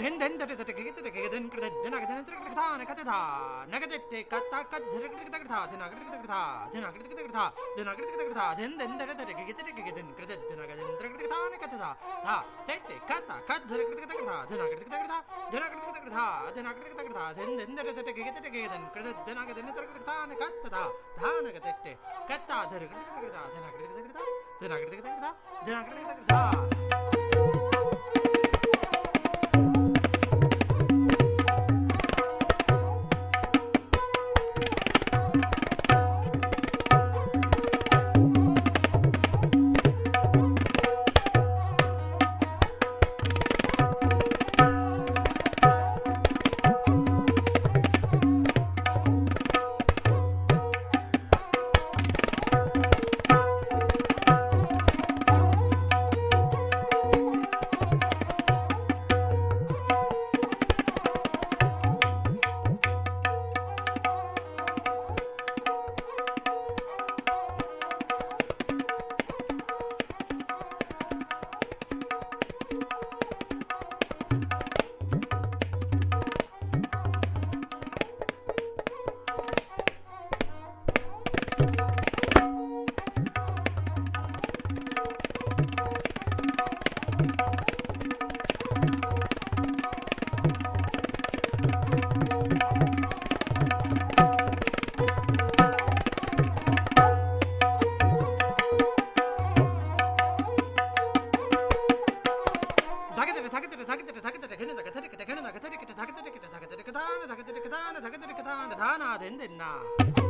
Den den da da da gigit da gigit den kred den agden den kred ta ne kat tha nagade te kat ta kat dhir kred kred tha den agden kred tha den agden kred tha den agden kred tha den den da da gigit da gigit den kred den agden den kred tha ne kat tha tha te te kat ta kat dhir kred kred tha den agden kred tha den agden kred tha den agden kred tha den den da da gigit da gigit den kred den agden den kred tha ne kat tha tha nagade te kat ta dhir kred kred tha den agden kred tha den agden kred tha den agden 사랑하는데 다 나아 된다 나.